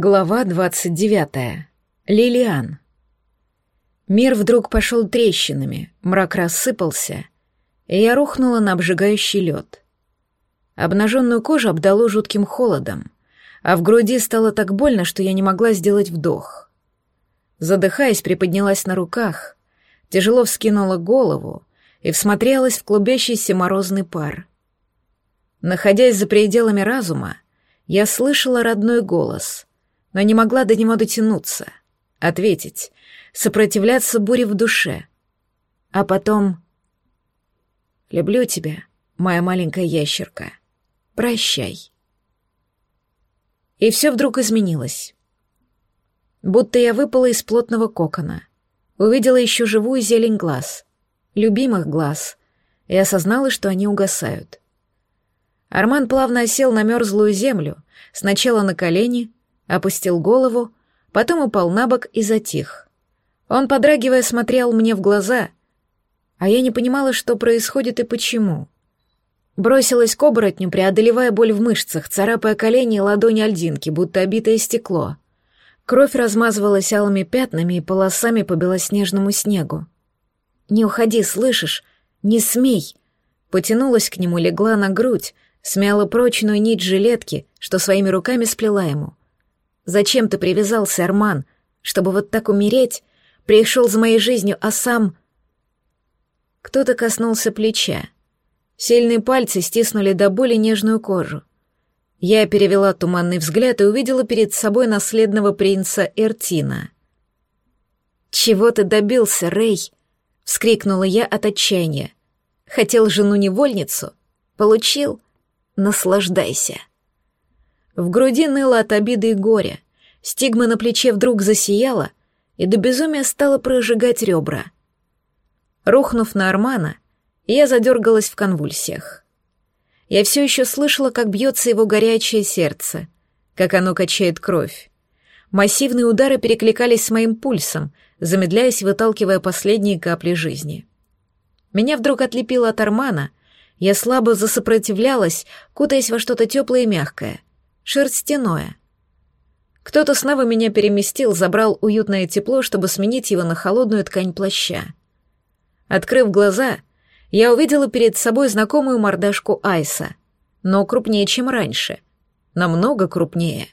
Глава двадцать девятая. Лилиан. Мир вдруг пошел трещинами, мрак рассыпался, и я рухнула на обжигающий лед. Обнаженную кожу обдало жутким холодом, а в груди стало так больно, что я не могла сделать вдох. Задыхаясь, приподнялась на руках, тяжело вскинула голову и всмотрелась в клубящийся морозный пар. Находясь за пределами разума, я слышала родной голос, но не могла до него дотянуться, ответить, сопротивляться буре в душе. А потом... «Люблю тебя, моя маленькая ящерка. Прощай». И все вдруг изменилось. Будто я выпала из плотного кокона, увидела еще живую зелень глаз, любимых глаз, и осознала, что они угасают. Арман плавно осел на мерзлую землю, сначала на колени, опустил голову, потом упал на бок и затих. Он, подрагивая, смотрел мне в глаза, а я не понимала, что происходит и почему. Бросилась к оборотню, преодолевая боль в мышцах, царапая колени и ладони альдинки, будто обитое стекло. Кровь размазывалась алыми пятнами и полосами по белоснежному снегу. «Не уходи, слышишь? Не смей!» Потянулась к нему, легла на грудь, смяла прочную нить жилетки, что своими руками сплела ему. «Зачем ты привязался, Арман? Чтобы вот так умереть? Пришел за моей жизнью, а сам...» Кто-то коснулся плеча. Сильные пальцы стиснули до боли нежную кожу. Я перевела туманный взгляд и увидела перед собой наследного принца Эртина. «Чего ты добился, Рэй?» — вскрикнула я от отчаяния. «Хотел жену-невольницу? Получил? Наслаждайся!» В груди ныло от обиды и горя. Стигма на плече вдруг засияла, и до безумия стала прожигать ребра. Рухнув на Армана, я задергалась в конвульсиях. Я все еще слышала, как бьется его горячее сердце, как оно качает кровь. Массивные удары перекликались с моим пульсом, замедляясь, выталкивая последние капли жизни. Меня вдруг отлепило от Армана, я слабо засопротивлялась, кутаясь во что-то теплое и мягкое, шерстяное. Кто-то снова меня переместил, забрал уютное тепло, чтобы сменить его на холодную ткань плаща. Открыв глаза, я увидела перед собой знакомую мордашку Айса, но крупнее, чем раньше. Намного крупнее.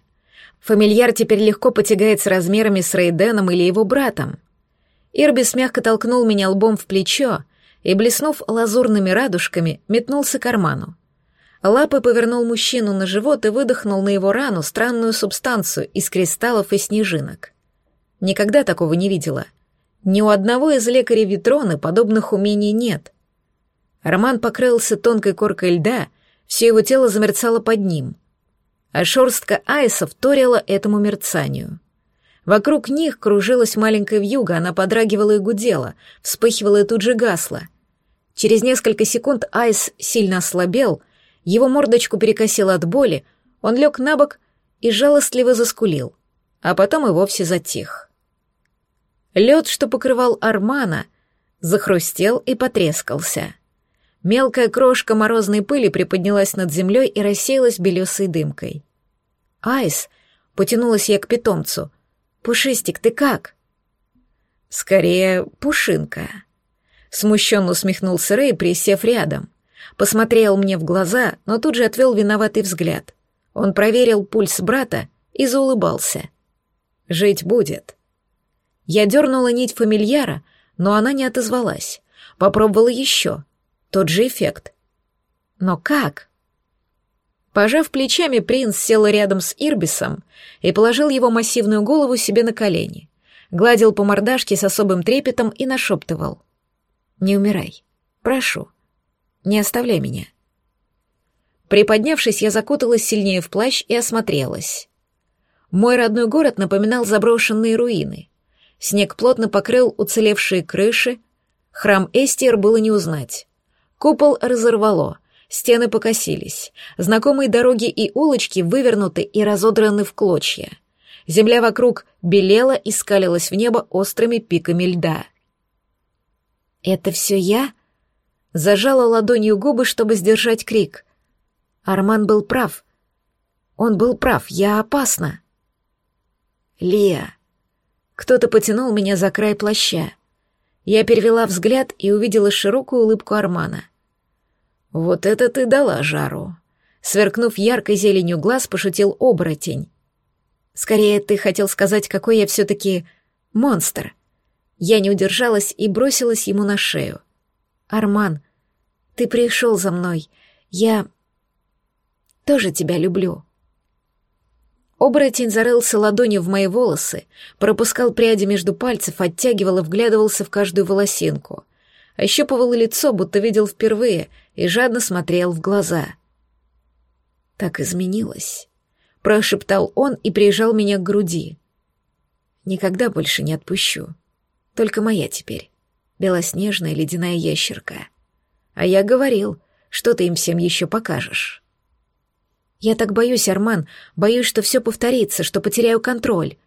Фамильяр теперь легко потягается размерами с Рейденом или его братом. Ирбис мягко толкнул меня лбом в плечо и, блеснув лазурными радужками, метнулся к карману. Лапой повернул мужчину на живот и выдохнул на его рану странную субстанцию из кристаллов и снежинок. Никогда такого не видела. Ни у одного из лекарей Витроны подобных умений нет. Роман покрылся тонкой коркой льда, все его тело замерцало под ним. А шорстка айсов торила этому мерцанию. Вокруг них кружилась маленькая вьюга, она подрагивала и гудела, вспыхивала и тут же гасла. Через несколько секунд айс сильно ослабел, его мордочку перекосило от боли, он лег на бок и жалостливо заскулил, а потом и вовсе затих. Лед, что покрывал Армана, захрустел и потрескался — Мелкая крошка морозной пыли приподнялась над землей и рассеялась белесой дымкой. «Айс!» — потянулась я к питомцу. «Пушистик, ты как?» «Скорее, пушинка». Смущенно усмехнулся Рэй, присев рядом. Посмотрел мне в глаза, но тут же отвел виноватый взгляд. Он проверил пульс брата и заулыбался. «Жить будет». Я дернула нить фамильяра, но она не отозвалась. Попробовала еще — тот же эффект. Но как? Пожав плечами, принц сел рядом с Ирбисом и положил его массивную голову себе на колени, гладил по мордашке с особым трепетом и нашептывал. «Не умирай. Прошу. Не оставляй меня». Приподнявшись, я закуталась сильнее в плащ и осмотрелась. Мой родной город напоминал заброшенные руины. Снег плотно покрыл уцелевшие крыши, храм Эстер было не узнать. Купол разорвало, стены покосились, знакомые дороги и улочки вывернуты и разодраны в клочья. Земля вокруг белела и скалилась в небо острыми пиками льда. «Это все я?» Зажала ладонью губы, чтобы сдержать крик. Арман был прав. Он был прав, я опасна. Лия. Кто-то потянул меня за край плаща. Я перевела взгляд и увидела широкую улыбку Армана. «Вот это ты дала жару!» Сверкнув яркой зеленью глаз, пошутил оборотень. «Скорее, ты хотел сказать, какой я все-таки монстр». Я не удержалась и бросилась ему на шею. «Арман, ты пришел за мной. Я тоже тебя люблю». Оборотень зарылся ладонью в мои волосы, пропускал пряди между пальцев, оттягивал и вглядывался в каждую волосинку. Ощупывал лицо, будто видел впервые, и жадно смотрел в глаза. «Так изменилось», — прошептал он и прижал меня к груди. «Никогда больше не отпущу. Только моя теперь, белоснежная ледяная ящерка. А я говорил, что ты им всем еще покажешь». Я так боюсь, Арман, боюсь, что все повторится, что потеряю контроль.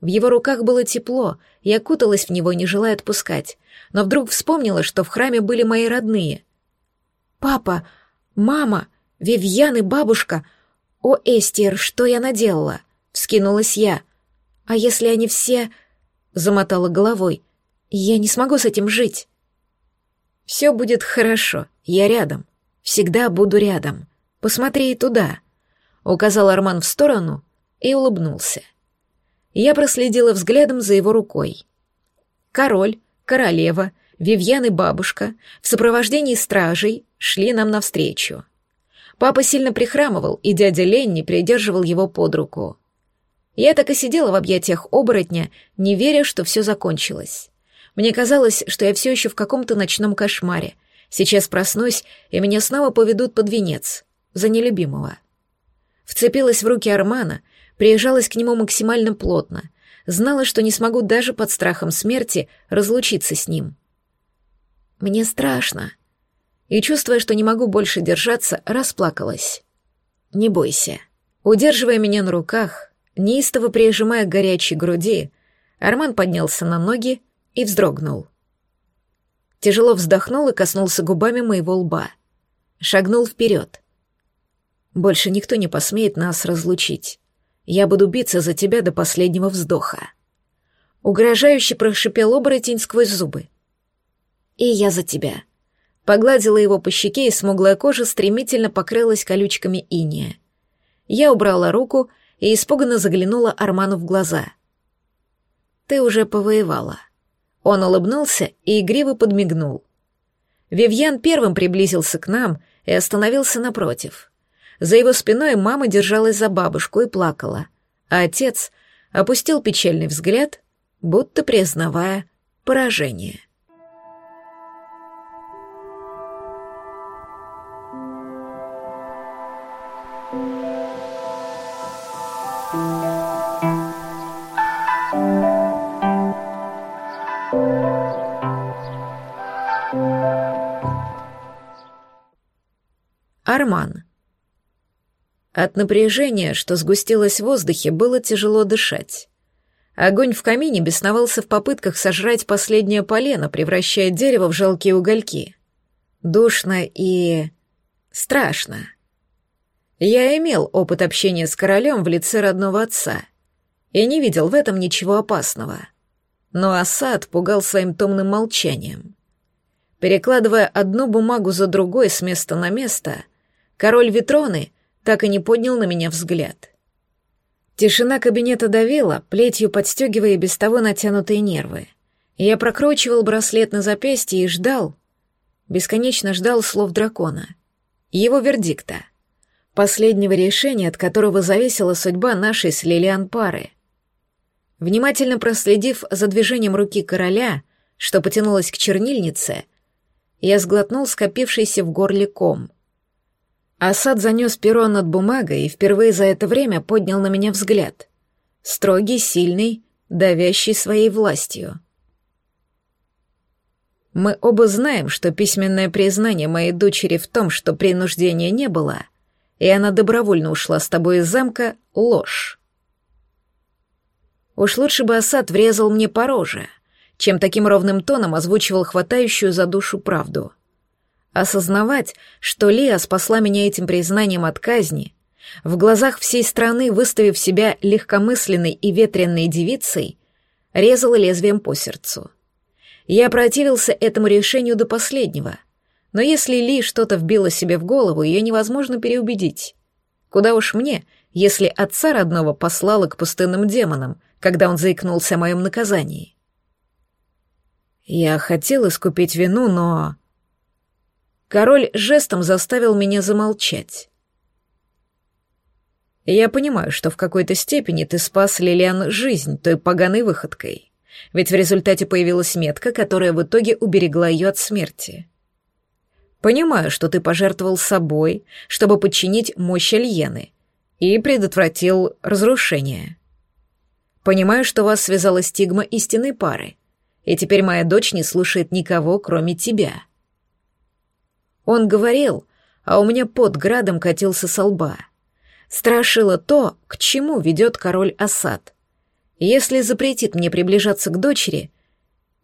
В его руках было тепло, я окуталась в него, не желая отпускать, но вдруг вспомнила, что в храме были мои родные. «Папа, мама, Вивьян и бабушка. О, Эстер, что я наделала?» — вскинулась я. «А если они все...» — замотала головой. «Я не смогу с этим жить». «Все будет хорошо, я рядом. Всегда буду рядом. Посмотри туда», — указал Арман в сторону и улыбнулся. Я проследила взглядом за его рукой. Король, королева, Вивьян и бабушка в сопровождении стражей шли нам навстречу. Папа сильно прихрамывал, и дядя Ленни придерживал его под руку. Я так и сидела в объятиях оборотня, не веря, что все закончилось. Мне казалось, что я все еще в каком-то ночном кошмаре. Сейчас проснусь, и меня снова поведут под венец за нелюбимого. Вцепилась в руки Армана, приезжалась к нему максимально плотно, знала, что не смогу даже под страхом смерти разлучиться с ним. Мне страшно. И, чувствуя, что не могу больше держаться, расплакалась. «Не бойся». Удерживая меня на руках, неистово прижимая к горячей груди, Арман поднялся на ноги и вздрогнул. Тяжело вздохнул и коснулся губами моего лба. Шагнул вперед. Больше никто не посмеет нас разлучить. Я буду биться за тебя до последнего вздоха. Угрожающе прошипел оборотень сквозь зубы. И я за тебя. Погладила его по щеке, и смуглая кожа стремительно покрылась колючками иния. Я убрала руку и испуганно заглянула Арману в глаза. «Ты уже повоевала». Он улыбнулся и игриво подмигнул. Вивьян первым приблизился к нам и остановился напротив. За его спиной мама держалась за бабушку и плакала, а отец опустил печальный взгляд, будто признавая поражение. Арман. От напряжения, что сгустилось в воздухе, было тяжело дышать. Огонь в камине бесновался в попытках сожрать последнее полено, превращая дерево в жалкие угольки. Душно и... страшно. Я имел опыт общения с королем в лице родного отца и не видел в этом ничего опасного. Но Асад пугал своим томным молчанием. Перекладывая одну бумагу за другой с места на место, король Витроны — так и не поднял на меня взгляд. Тишина кабинета давила, плетью подстегивая без того натянутые нервы. Я прокручивал браслет на запястье и ждал, бесконечно ждал слов дракона, его вердикта, последнего решения, от которого зависела судьба нашей с Лилиан пары. Внимательно проследив за движением руки короля, что потянулось к чернильнице, я сглотнул скопившийся в горле ком — Асад занес перо над бумагой и впервые за это время поднял на меня взгляд. Строгий, сильный, давящий своей властью. Мы оба знаем, что письменное признание моей дочери в том, что принуждения не было, и она добровольно ушла с тобой из замка, — ложь. Уж лучше бы Асад врезал мне по роже, чем таким ровным тоном озвучивал хватающую за душу правду — Осознавать, что Лия спасла меня этим признанием от казни, В глазах всей страны, выставив себя легкомысленной и ветренной девицей, резала лезвием по сердцу. Я противился этому решению до последнего, но если Ли что-то вбило себе в голову, ее невозможно переубедить. Куда уж мне, если отца родного послала к пустынным демонам, когда он заикнулся о моем наказании. Я хотел искупить вину, но... Король жестом заставил меня замолчать. Я понимаю, что в какой-то степени ты спас Лилиан жизнь той поганой выходкой. Ведь в результате появилась метка, которая в итоге уберегла ее от смерти. Понимаю, что ты пожертвовал собой, чтобы подчинить мощь Альены, и предотвратил разрушение. Понимаю, что вас связала стигма истинной пары, и теперь моя дочь не слушает никого, кроме тебя. Он говорил, а у меня под градом катился со лба. Страшило то, к чему ведет король Асад. Если запретит мне приближаться к дочери,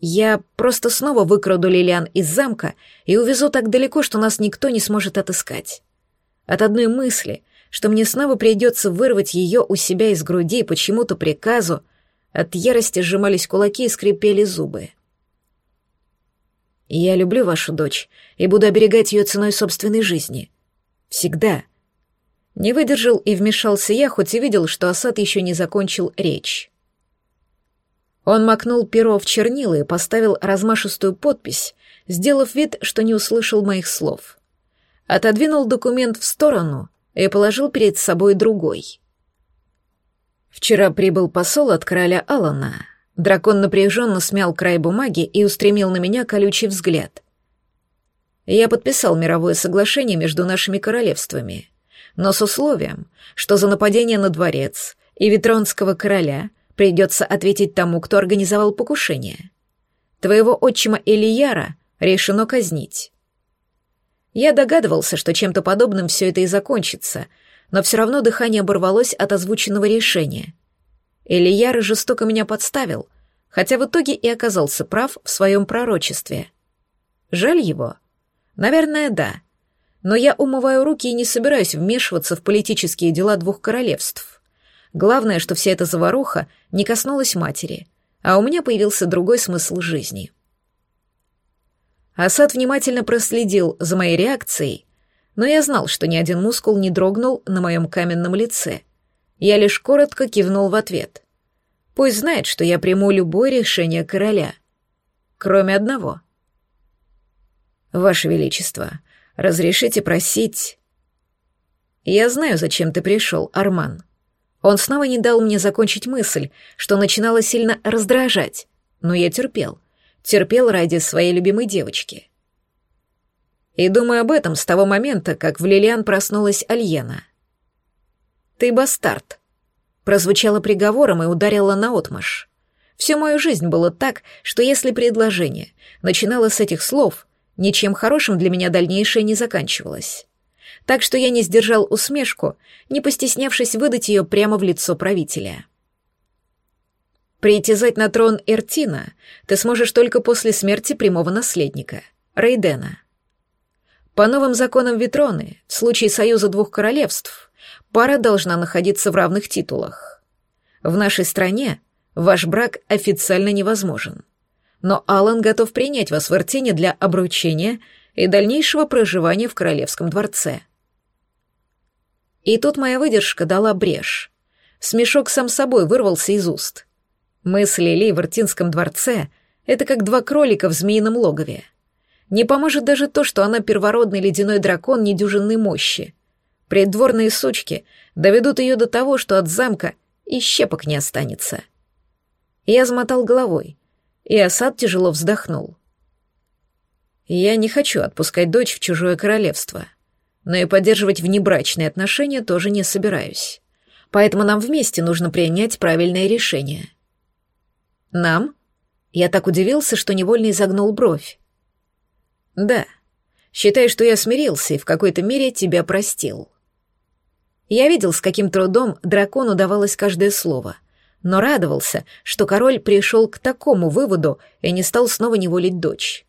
я просто снова выкраду Лилиан из замка и увезу так далеко, что нас никто не сможет отыскать. От одной мысли, что мне снова придется вырвать ее у себя из груди почему-то приказу, от ярости сжимались кулаки и скрипели зубы. «Я люблю вашу дочь и буду оберегать ее ценой собственной жизни. Всегда». Не выдержал и вмешался я, хоть и видел, что Асад еще не закончил речь. Он макнул перо в чернила и поставил размашистую подпись, сделав вид, что не услышал моих слов. Отодвинул документ в сторону и положил перед собой другой. Вчера прибыл посол от короля Алана. Дракон напряженно смял край бумаги и устремил на меня колючий взгляд. Я подписал мировое соглашение между нашими королевствами, но с условием, что за нападение на дворец и Витронского короля придется ответить тому, кто организовал покушение. Твоего отчима Элияра решено казнить. Я догадывался, что чем-то подобным все это и закончится — но все равно дыхание оборвалось от озвученного решения. Ильяр жестоко меня подставил, хотя в итоге и оказался прав в своем пророчестве. Жаль его? Наверное, да. Но я умываю руки и не собираюсь вмешиваться в политические дела двух королевств. Главное, что вся эта заваруха не коснулась матери, а у меня появился другой смысл жизни. Асад внимательно проследил за моей реакцией но я знал, что ни один мускул не дрогнул на моем каменном лице. Я лишь коротко кивнул в ответ. Пусть знает, что я приму любое решение короля. Кроме одного. «Ваше Величество, разрешите просить...» «Я знаю, зачем ты пришел, Арман». Он снова не дал мне закончить мысль, что начинало сильно раздражать, но я терпел. Терпел ради своей любимой девочки. И думаю об этом с того момента, как в Лилиан проснулась Альена. «Ты бастард», — прозвучало приговором и ударило наотмашь. Всю мою жизнь было так, что если предложение начинало с этих слов, ничем хорошим для меня дальнейшее не заканчивалось. Так что я не сдержал усмешку, не постеснявшись выдать ее прямо в лицо правителя. Притязать на трон Эртина ты сможешь только после смерти прямого наследника, Рейдена. По новым законам Витроны, в случае союза двух королевств, пара должна находиться в равных титулах. В нашей стране ваш брак официально невозможен. Но Алан готов принять вас в Иртине для обручения и дальнейшего проживания в королевском дворце. И тут моя выдержка дала брешь. Смешок сам собой вырвался из уст. Мысли Ли в Иртинском дворце — это как два кролика в змеином логове — не поможет даже то, что она первородный ледяной дракон недюжинной мощи. Придворные сучки доведут ее до того, что от замка и щепок не останется. Я замотал головой, и Асад тяжело вздохнул. Я не хочу отпускать дочь в чужое королевство, но и поддерживать внебрачные отношения тоже не собираюсь. Поэтому нам вместе нужно принять правильное решение. Нам? Я так удивился, что невольно изогнул бровь. Да. Считай, что я смирился и в какой-то мере тебя простил. Я видел, с каким трудом дракону давалось каждое слово, но радовался, что король пришел к такому выводу и не стал снова неволить дочь.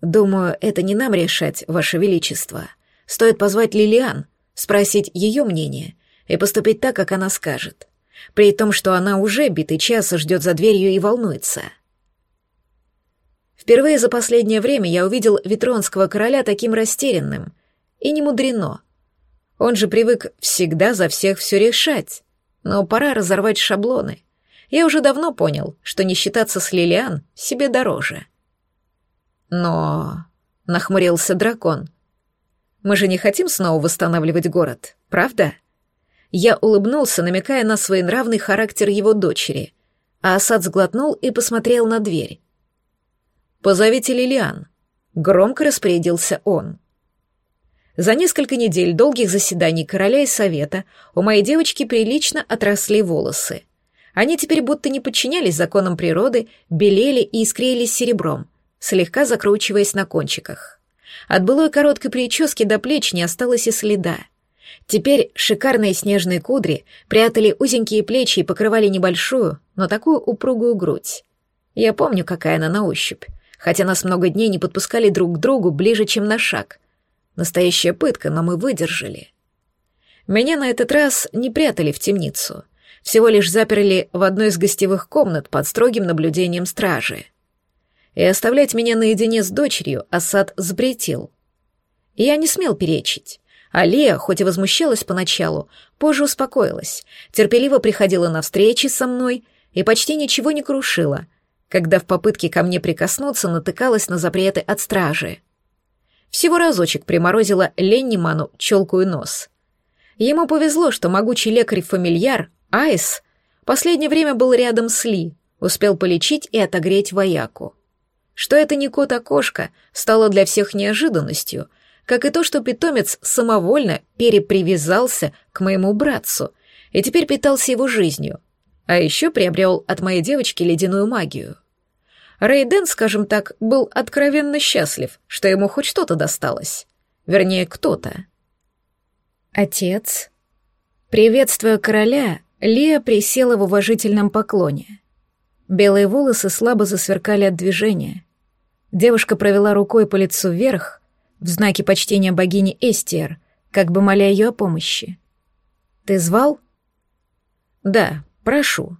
Думаю, это не нам решать, ваше величество. Стоит позвать Лилиан, спросить ее мнение и поступить так, как она скажет, при том, что она уже битый час ждет за дверью и волнуется. Впервые за последнее время я увидел Витронского короля таким растерянным, и не мудрено. Он же привык всегда за всех все решать, но пора разорвать шаблоны. Я уже давно понял, что не считаться с Лилиан себе дороже. Но... — нахмурился дракон. «Мы же не хотим снова восстанавливать город, правда?» Я улыбнулся, намекая на своенравный характер его дочери, а Асад сглотнул и посмотрел на дверь. «Позовите Лилиан», — громко распорядился он. За несколько недель долгих заседаний короля и совета у моей девочки прилично отросли волосы. Они теперь будто не подчинялись законам природы, белели и искрились серебром, слегка закручиваясь на кончиках. От былой короткой прически до плеч не осталось и следа. Теперь шикарные снежные кудри прятали узенькие плечи и покрывали небольшую, но такую упругую грудь. Я помню, какая она на ощупь, хотя нас много дней не подпускали друг к другу ближе, чем на шаг. Настоящая пытка, но мы выдержали. Меня на этот раз не прятали в темницу, всего лишь заперли в одной из гостевых комнат под строгим наблюдением стражи и оставлять меня наедине с дочерью Асад запретил. Я не смел перечить. А Лия, хоть и возмущалась поначалу, позже успокоилась, терпеливо приходила на встречи со мной и почти ничего не крушила, когда в попытке ко мне прикоснуться натыкалась на запреты от стражи. Всего разочек приморозила Ленниману челку и нос. Ему повезло, что могучий лекарь-фамильяр, Айс, последнее время был рядом с Ли, успел полечить и отогреть вояку. Что это не кот, а кошка, стало для всех неожиданностью, как и то, что питомец самовольно перепривязался к моему братцу и теперь питался его жизнью, а еще приобрел от моей девочки ледяную магию. Рейден, скажем так, был откровенно счастлив, что ему хоть что-то досталось. Вернее, кто-то. Отец. Приветствуя короля, Лия присела в уважительном поклоне. Белые волосы слабо засверкали от движения. Девушка провела рукой по лицу вверх, в знаке почтения богини Эстиер, как бы моля ее о помощи. «Ты звал?» «Да, прошу».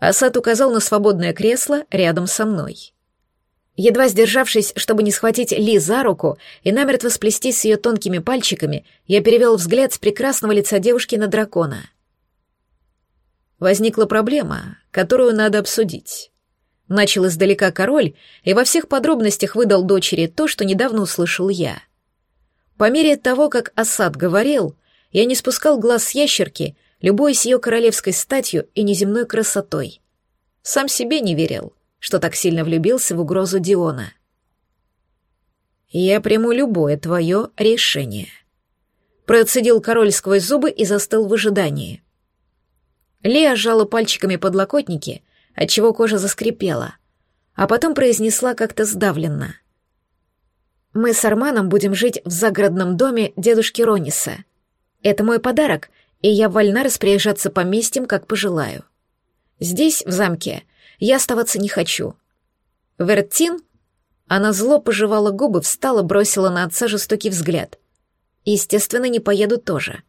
Асад указал на свободное кресло рядом со мной. Едва сдержавшись, чтобы не схватить Ли за руку и намертво сплести с ее тонкими пальчиками, я перевел взгляд с прекрасного лица девушки на дракона. Возникла проблема, которую надо обсудить. Начал издалека король и во всех подробностях выдал дочери то, что недавно услышал я. По мере того, как Асад говорил, я не спускал глаз с ящерки, любуясь ее королевской статью и неземной красотой. Сам себе не верил, что так сильно влюбился в угрозу Диона. «Я приму любое твое решение», — процедил король сквозь зубы и застыл в ожидании. Лея сжала пальчиками подлокотники, отчего кожа заскрипела, а потом произнесла как-то сдавленно. «Мы с Арманом будем жить в загородном доме дедушки Рониса. Это мой подарок, и я вольна распоряжаться поместьем, как пожелаю. Здесь, в замке, я оставаться не хочу. Вертин...» Она зло пожевала губы, встала, бросила на отца жестокий взгляд. «Естественно, не поеду тоже.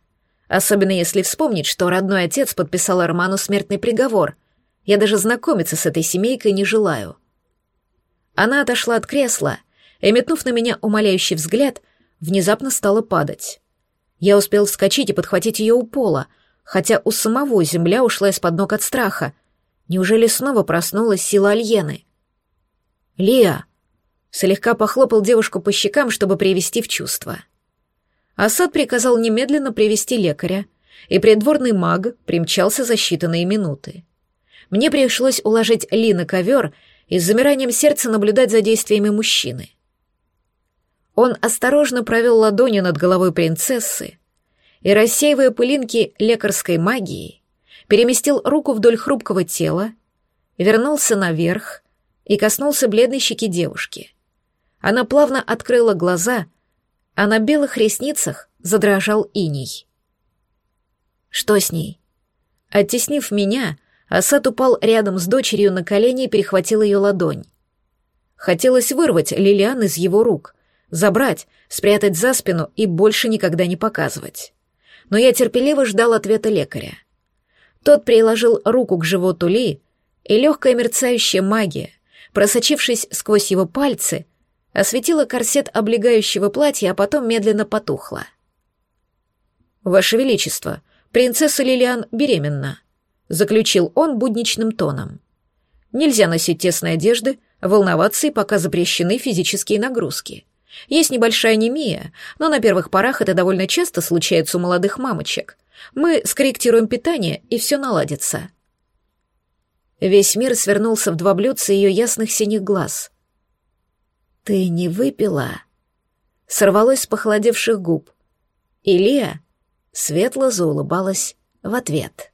Особенно если вспомнить, что родной отец подписал Арману смертный приговор, я даже знакомиться с этой семейкой не желаю. Она отошла от кресла и, метнув на меня умоляющий взгляд, внезапно стала падать. Я успел вскочить и подхватить ее у пола, хотя у самого земля ушла из-под ног от страха. Неужели снова проснулась сила Альены? «Лия!» Слегка похлопал девушку по щекам, чтобы привести в чувство. Асад приказал немедленно привести лекаря, и придворный маг примчался за считанные минуты. Мне пришлось уложить Ли на ковер и с замиранием сердца наблюдать за действиями мужчины. Он осторожно провел ладонью над головой принцессы и, рассеивая пылинки лекарской магии, переместил руку вдоль хрупкого тела, вернулся наверх и коснулся бледной щеки девушки. Она плавно открыла глаза, а на белых ресницах задрожал иней. Что с ней? Оттеснив меня, Асад упал рядом с дочерью на колени и перехватил ее ладонь. Хотелось вырвать Лилиан из его рук, забрать, спрятать за спину и больше никогда не показывать. но я терпеливо ждал ответа лекаря. Тот приложил руку к животу Ли, и легкая мерцающая магия, просочившись сквозь его пальцы, осветила корсет облегающего платья, а потом медленно потухла. «Ваше Величество, принцесса Лилиан беременна», — заключил он будничным тоном. «Нельзя носить тесные одежды, волноваться и пока запрещены физические нагрузки. Есть небольшая анемия, но на первых порах это довольно часто случается у молодых мамочек. Мы скорректируем питание, и все наладится». Весь мир свернулся в два блюдца ее ясных синих глаз. «Ты не выпила?» Сорвалось с похолодевших губ. И Лия светло заулыбалась в ответ.